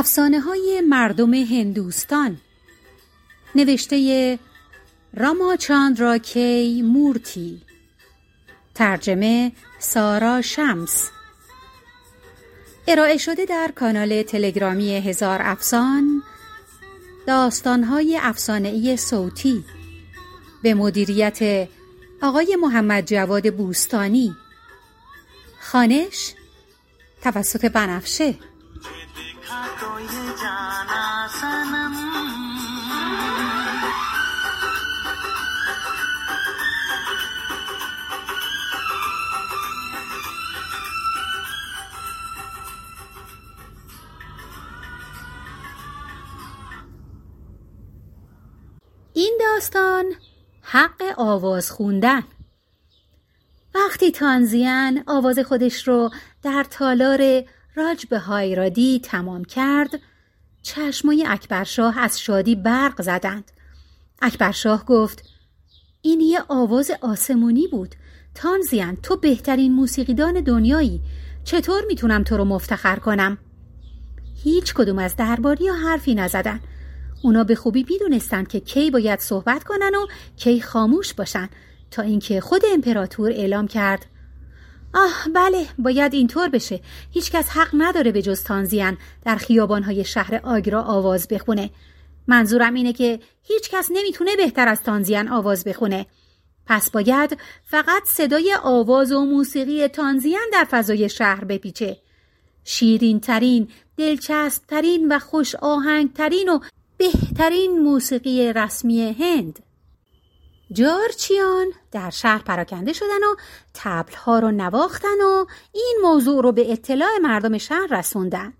افسانه های مردم هندوستان. نوشته راما چاندرا کی مورتی. ترجمه سارا شمس. ارائه شده در کانال تلگرامی هزار افسان داستانهای افسانهای صوتی. به مدیریت آقای محمد جواد بوستانی. خانش توسط بنفشه. این داستان حق آواز خوندن. وقتی تانزیان آواز خودش رو در تالار راجب هایرادی تمام کرد. چشمای اکبرشاه از شادی برق زدند. اکبرشاه گفت این یه آواز آسمونی بود. تانزیان تو بهترین موسیقیدان دنیایی. چطور می‌تونم تو رو مفتخر کنم؟ هیچ کدوم از درباری حرفی نزدن. اونا به خوبی می‌دونستند که کی باید صحبت کنن و کی خاموش باشن تا اینکه خود امپراتور اعلام کرد. آه بله باید اینطور بشه. هیچکس حق نداره به جز تانزیان در خیابانهای شهر آگرا آواز بخونه. منظورم اینه که هیچکس نمی‌تونه بهتر از تانزیان آواز بخونه. پس باید فقط صدای آواز و موسیقی تانزیان در فضای شهر بپیچه. شیرین ترین، دلچسب ترین و خوش آهنگ ترین و بهترین موسیقی رسمی هند. جارچیان در شهر پراکنده شدن و تبلها رو نواختن و این موضوع رو به اطلاع مردم شهر رسوندن.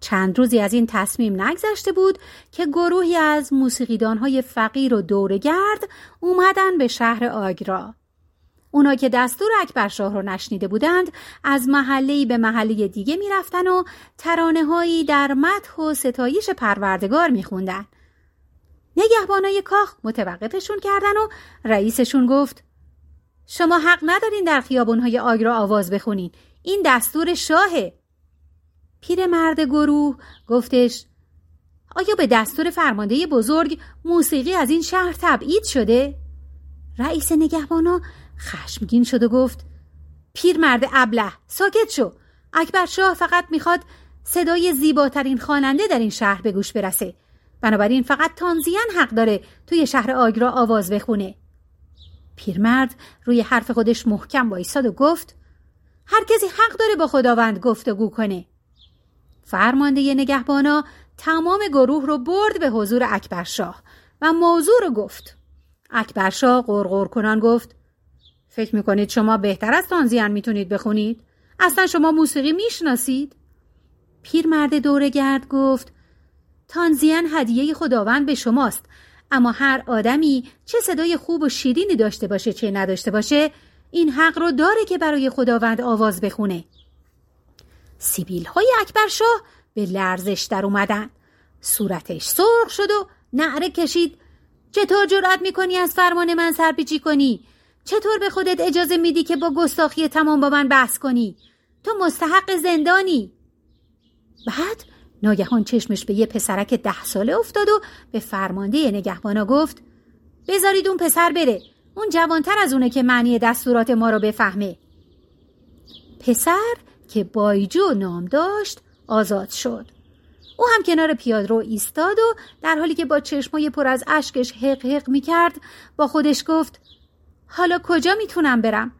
چند روزی از این تصمیم نگذشته بود که گروهی از موسیقیدانهای فقیر و دورگرد اومدن به شهر آگرا. اونا که دستور اکبرشاه رو نشنیده بودند از محله به محله دیگه می‌رفتن و ترانه هایی در مدح و ستایش پروردگار میخوندن. نگهبانای کاخ متوقفشون کردن و رئیسشون گفت شما حق ندارین در خیابونهای آگرا آواز بخونین. این دستور شاهه. پیرمرد گروه گفتش آیا به دستور فرمانده بزرگ موسیقی از این شهر تبعید شده؟ رئیس نگهبانا خشمگین شد و گفت پیرمرد ابله ساکت شو. اکبر شاه فقط می‌خواد صدای زیباترین خواننده در این شهر به گوش برسه. بنابراین فقط تانزیان حق داره توی شهر آگرا آواز بخونه پیرمرد روی حرف خودش محکم وایساد و گفت هر کسی حق داره با خداوند گفتگو کنه فرمانده نگهبانا تمام گروه رو برد به حضور اکبرشاه و موضوع رو گفت اکبرشاه غرغر کنان گفت فکر می‌کنید شما بهتر از تانزیان می‌تونید بخونید؟ اصلا شما موسیقی می‌شناسید؟ پیرمرد دورگرد گفت تانزیان هدیه خداوند به شماست. اما هر آدمی چه صدای خوب و شیرینی داشته باشه چه نداشته باشه این حق رو داره که برای خداوند آواز بخونه. سیبیل های اکبر شاه به لرزش در اومدن. صورتش سرخ شد و نعره کشید. چطور جرأت می‌کنی از فرمان من سرپیچی کنی؟ چطور به خودت اجازه میدی که با گستاخی تمام با من بحث کنی؟ تو مستحق زندانی. بعد ناگهان چشمش به یه پسرک ده ساله افتاد و به فرمانده نگهبانا گفت بذارید اون پسر بره. اون جوانتر از اونه که معنی دستورات ما رو بفهمه. پسر که بایجو نام داشت آزاد شد. او هم کنار پیادرو ایستاد و در حالی که با چشمای پر از اشکش حق حق می کرد با خودش گفت حالا کجا می‌تونم برم؟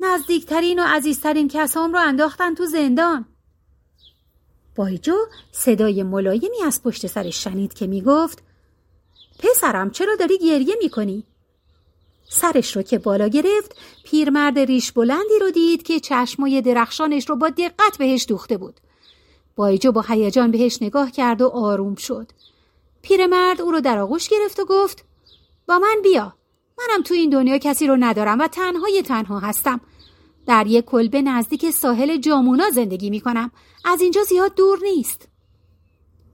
نزدیکترین و عزیزترین کسام رو انداختن تو زندان. بایجو صدای ملایمی از پشت سرش شنید که می‌گفت پسرم چرا داری گریه می‌کنی؟ سرش رو که بالا گرفت پیرمرد ریش بلندی رو دید که چشمای درخشانش رو با دقت بهش دوخته بود. بایجو با هیجان بهش نگاه کرد و آروم شد. پیرمرد او رو در آغوش گرفت و گفت با من بیا. منم تو این دنیا کسی رو ندارم و تنهای تنها هستم. در یک کلبه نزدیک ساحل جامونا زندگی می کنم. از اینجا زیاد دور نیست.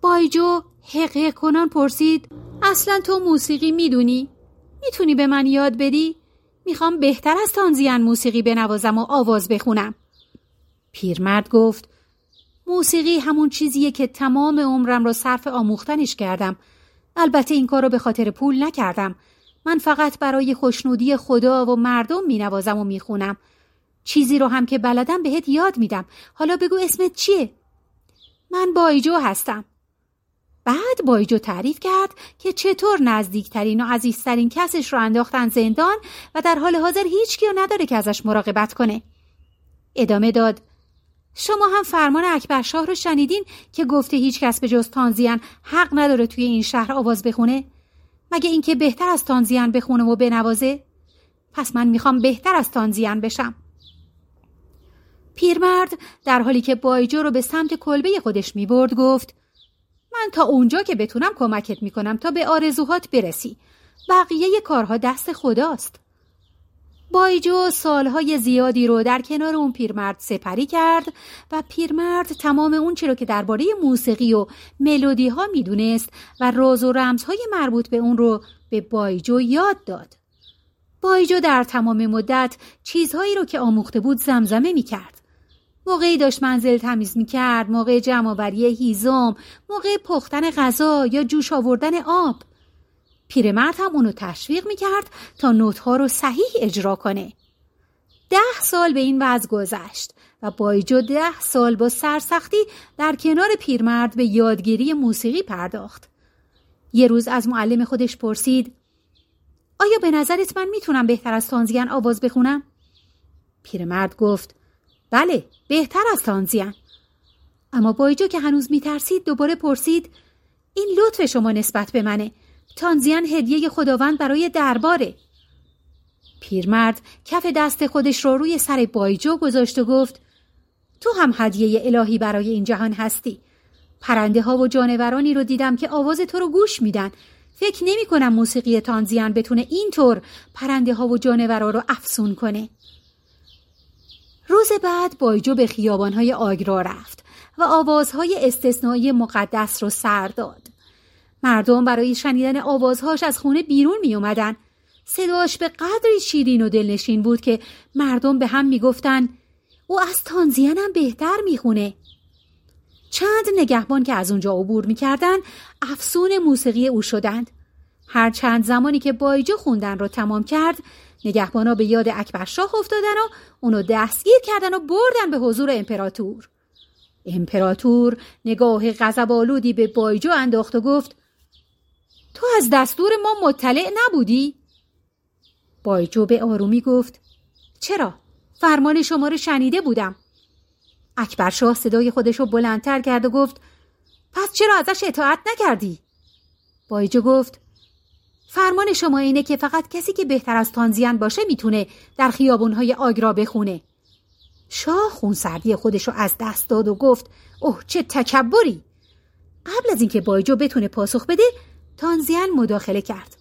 بایجو حقه کنان پرسید اصلا تو موسیقی می‌دونی؟ می‌تونی به من یاد بدی؟ می‌خوام بهتر از تانزیان موسیقی بنوازم و آواز بخونم. پیرمرد گفت موسیقی همون چیزیه که تمام عمرم را صرف آموختنش کردم البته این کار رو به خاطر پول نکردم من فقط برای خوشنودی خدا و مردم می نوازم و می خونم. چیزی رو هم که بلدم بهت یاد میدم حالا بگو اسمت چیه؟ من بایجو هستم بعد بایجو تعریف کرد که چطور نزدیکترین و عزیزترین کسش رو انداختن زندان و در حال حاضر هیچ کیو نداره که ازش مراقبت کنه. ادامه داد شما هم فرمان اکبر شاه رو شنیدین که گفته هیچ کس به جز تانزیان حق نداره توی این شهر آواز بخونه؟ مگه اینکه بهتر از تانزیان بخونه و بنوازه؟ پس من می‌خوام بهتر از تانزیان بشم. پیرمرد در حالی که بایجو رو به سمت کلبه خودش می‌برد گفت من تا اونجا که بتونم کمکت می‌کنم تا به آرزوهات برسی. بقیه کارها دست خداست. بایجو سالهای زیادی رو در کنار اون پیرمرد سپری کرد و پیرمرد تمام اون چی رو که درباره موسیقی و ملودی ها می‌دونست و راز و رمزهای مربوط به اون رو به بایجو یاد داد. بایجو در تمام مدت چیزهایی رو که آموخته بود زمزمه می‌کرد. موقعی داشت منزل تمیز می‌کرد، موقع جمعآوری هیزم، موقع پختن غذا یا جوش آوردن آب. پیرمرد هم اونو تشویق می‌کرد تا نوتها رو صحیح اجرا کنه. ده سال به این وضع گذشت و بایجو ده سال با سرسختی در کنار پیرمرد به یادگیری موسیقی پرداخت. یه روز از معلم خودش پرسید آیا به نظرت من می‌تونم بهتر از تانزیان آواز بخونم؟ پیرمرد گفت بله بهتر از تانزیان. اما بایجو که هنوز میترسید دوباره پرسید این لطف شما نسبت به منه. تانزیان هدیه خداوند برای درباره. پیرمرد کف دست خودش رو روی سر بایجو گذاشت و گفت تو هم هدیه الهی برای این جهان هستی. پرنده ها و جانورانی رو دیدم که آواز تو رو گوش میدن. فکر نمی کنم موسیقی تانزیان بتونه اینطور پرنده ها و جانورا رو افسون کنه. روز بعد بایجو به خیابانهای آگرا رفت و آوازهای استثنایی مقدس رو سر داد مردم برای شنیدن آوازهاش از خونه بیرون می اومدن. صداش به قدری شیرین و دلنشین بود که مردم به هم می‌گفتن او از تانزیان هم بهتر می‌خونه. چند نگهبان که از اونجا عبور می‌کردن افسون موسیقی او شدند. هر چند زمانی که بایجو خوندن رو تمام کرد نگهبانا به یاد اکبرشاه افتادن و اونو دستگیر کردن و بردن به حضور امپراتور. امپراتور نگاه غضبآلودی به بایجو انداخت و گفت تو از دستور ما مطلع نبودی؟ بایجو به آرومی گفت چرا؟ فرمان شما رو شنیده بودم اکبرشاه صدای خودش رو بلندتر کرد و گفت پس چرا ازش اطاعت نکردی؟ بایجو گفت فرمان شما اینه که فقط کسی که بهتر از تانزیان باشه می‌تونه در خیابونهای آگرا بخونه. شاه خونسردی خودش رو از دست داد و گفت اوه چه تکبری! قبل از اینکه بایجو بتونه پاسخ بده تانزیان مداخله کرد.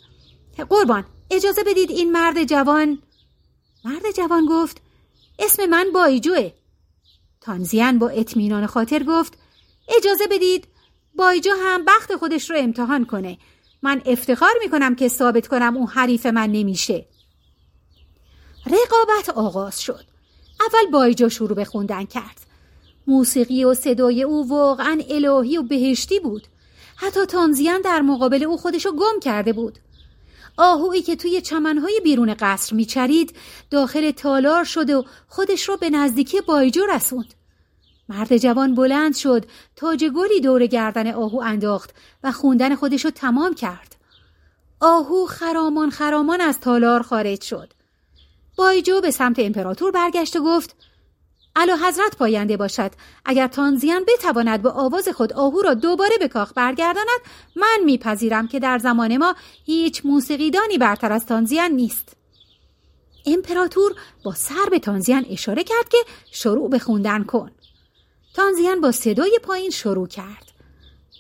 قربان اجازه بدید این مرد جوان؟ مرد جوان گفت اسم من بایجوه. تانزیان با اطمینان خاطر گفت اجازه بدید بایجو هم بخت خودش رو امتحان کنه. من افتخار می‌کنم که ثابت کنم اون حریف من نمیشه. رقابت آغاز شد. اول بایجو شروع به خوندن کرد. موسیقی و صدای او واقعا الهی و بهشتی بود. حتی تانزیان در مقابل او خودشو گم کرده بود. آهویی که توی چمنهای بیرون قصر میچرید داخل تالار شد و خودش رو به نزدیکی بایجو رسوند. مرد جوان بلند شد تاج گلی دور گردن آهو انداخت و خوندن خودشو تمام کرد. آهو خرامان خرامان از تالار خارج شد. بایجو به سمت امپراتور برگشت و گفت علا حضرت پاینده باشد اگر تانزیان بتواند به آواز خود آهو را دوباره به کاخ برگرداند من میپذیرم که در زمان ما هیچ موسیقیدانی برتر از تانزیان نیست. امپراتور با سر به تانزیان اشاره کرد که شروع به خوندن کن. تانزیان با صدای پایین شروع کرد.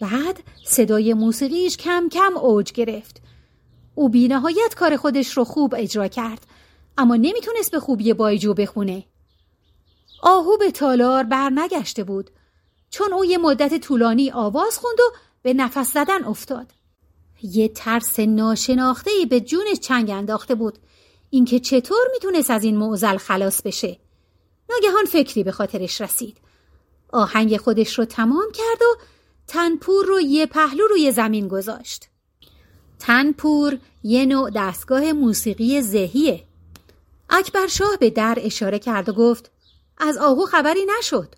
بعد صدای موسیقیش کم کم اوج گرفت. او بینهایت کار خودش رو خوب اجرا کرد اما نمی‌تونست به خوبی بایجو بخونه. آهو به تالار برنگشته بود. چون او یه مدت طولانی آواز خوند و به نفس زدن افتاد. یه ترس ناشناخته ای به جونش چنگ انداخته بود. اینکه چطور می‌تونست از این معزل خلاص بشه. ناگهان فکری به خاطرش رسید. آهنگ خودش رو تمام کرد و تنپور رو یه پهلو روی زمین گذاشت. تنپور یه نوع دستگاه موسیقی ذهیه. اکبر شاه به در اشاره کرد و گفت از آهو خبری نشد.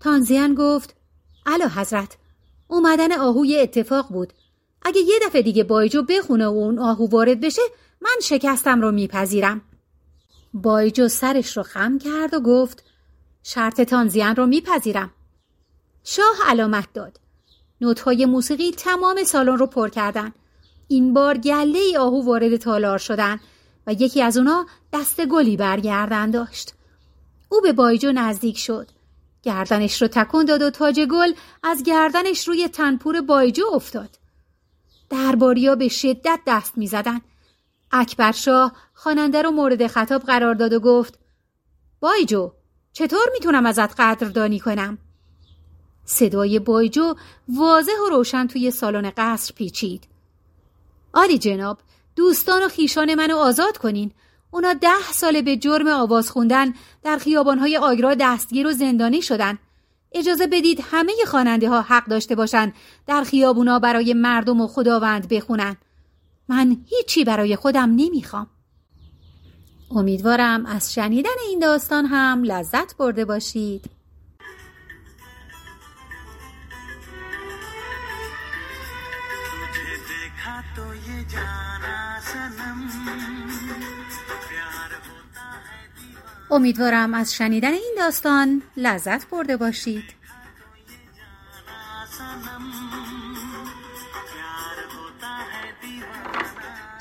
تانزیان گفت علا حضرت اومدن آهو یه اتفاق بود. اگه یه دفعه دیگه بایجو بخونه و اون آهو وارد بشه من شکستم رو میپذیرم. بایجو سرش رو خم کرد و گفت شرط تانزیان رو میپذیرم. شاه علامت داد. نوتهای موسیقی تمام سالن رو پر کردن. این بار گله ای آهو وارد تالار شدن و یکی از اونا دست گلی برگردن داشت. او به بایجو نزدیک شد. گردنش رو تکون داد و تاج گل از گردنش روی تنپور بایجو افتاد. درباریا به شدت دست می زدن. اکبر شاه خواننده رو مورد خطاب قرار داد و گفت بایجو چطور می‌تونم ازت قدردانی کنم؟ صدای بایجو واضح و روشن توی سالن قصر پیچید. آلی جناب دوستان و خیشان منو آزاد کنین اونا ده ساله به جرم آواز خوندن در خیابانهای آگرا دستگیر و زندانی شدن اجازه بدید همه خواننده ها حق داشته باشن در خیابونا برای مردم و خداوند بخونن من هیچی برای خودم نمی‌خوام امیدوارم از شنیدن این داستان هم لذت برده باشید. امیدوارم از شنیدن این داستان لذت برده باشید.